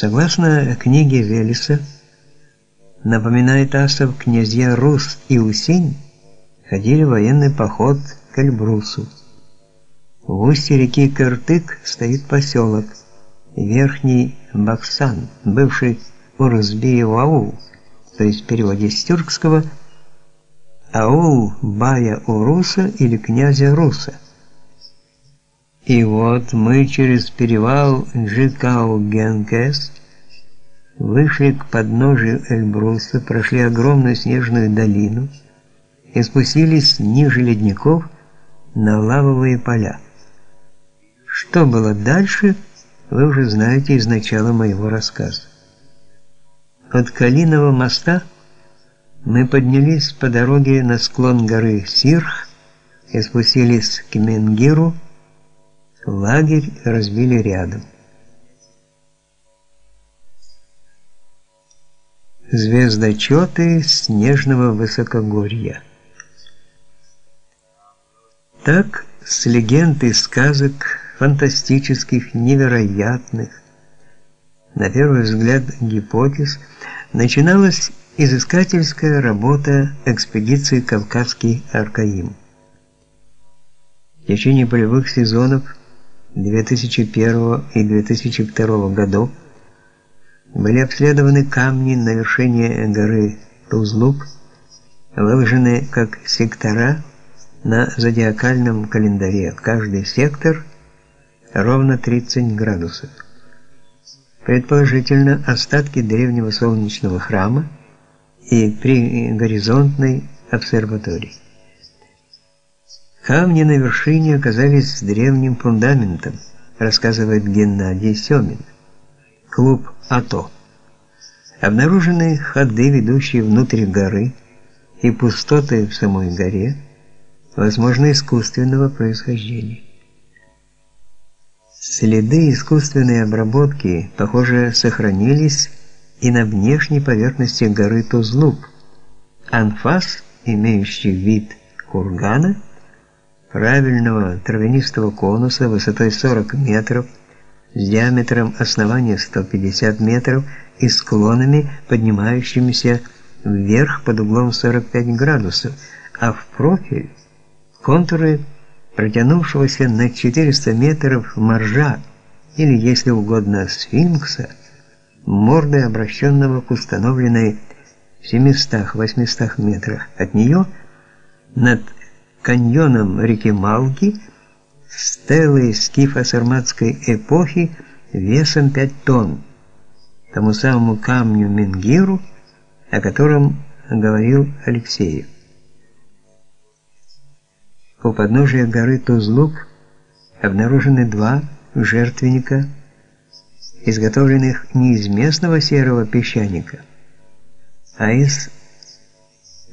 Согласно книге Велеса, напоминает Асов, князья Рус и Усень ходили в военный поход к Эльбрусу. В устье реки Кыртык стоит поселок Верхний Баксан, бывший Урзбиев аул, то есть в переводе с тюркского аул Бая Уруса или князя Руса. И вот мы через перевал Жикау-Генкес вышли к подножию Эльбруса, прошли огромную снежную долину и спустились ниже ледников на лавовые поля. Что было дальше, вы уже знаете из начала моего рассказа. От Калиного моста мы поднялись по дороге на склон горы Сирх и спустились к Менгиру, лагерь разбили рядом. Звездочеты снежного высокогорья. Так с легенд и сказок фантастических, невероятных, на первый взгляд гипотез, начиналась изыскательская работа экспедиции Кавказский Аркаим. В течение полевых сезонов 2001 и 2002 годов были обследованы камни на вершине горы Тузлук, выложенные как сектора на зодиакальном календаре. Каждый сектор ровно 30 градусов. Предположительно, остатки древнего солнечного храма и при горизонтной обсерватории. Камни на вершине оказались древним фундаментом, рассказывает Геннадий Семин. Клуб АТО. Обнаружены ходы, ведущие внутрь горы, и пустоты в самой горе, возможно, искусственного происхождения. Следы искусственной обработки, похоже, сохранились и на внешней поверхности горы Тузлук. Анфас, имеющий вид кургана, правильного травянистого конуса высотой 40 метров, с диаметром основания 150 метров и склонами, поднимающимися вверх под углом 45 градусов, а в профиль контуры протянувшегося на 400 метров моржа, или, если угодно, сфинкса, мордой обращенного к установленной в 700-800 метрах от нее над каньоном реки Малки стелы скифо-сарматской эпохи весом 5 тонн, тому самому камню Менгиру, о котором говорил Алексеев. У подножия горы Тузлук обнаружены два жертвенника, изготовленных не из местного серого песчаника, а из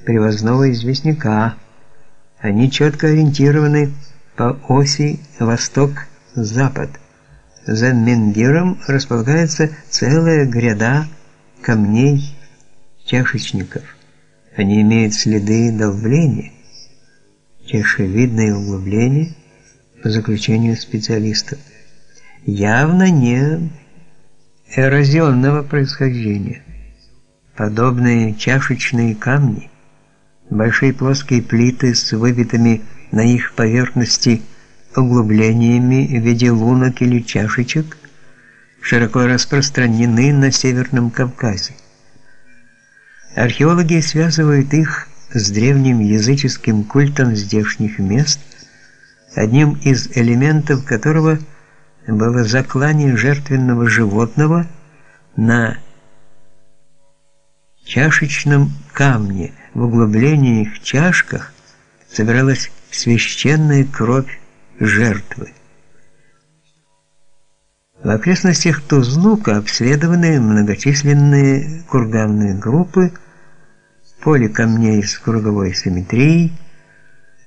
привозного известняка. Они четко ориентированы по оси восток-запад. За Менгиром располагается целая гряда камней чашечников. Они имеют следы долбления чашевидное углубление по заключению специалистов, явно не эрозионного происхождения. Подобные чашечные камни, большие плоские плиты с выбитыми на их поверхности углублениями в виде лунок или чашечек широко распространены на Северном Кавказе. Археологи связывают их с древним языческим культом здешних мест, одним из элементов которого было заклание жертвенного животного на чашечном камне. В углублениях чашках собиралась священная кровь жертвы. В окрестностях Тузлука обследованы многочисленные курганные группы, поле камней с круговой симметрией,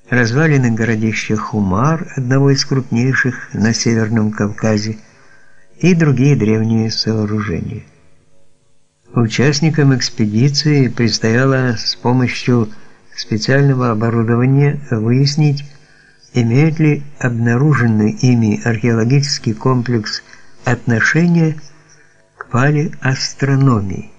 развалины городища Хумар, одного из крупнейших на Северном Кавказе, и другие древние сооружения. Участникам экспедиции предстояло с помощью специального оборудования выяснить, имеет ли обнаруженный ими археологический комплекс отношение к палеастрономии.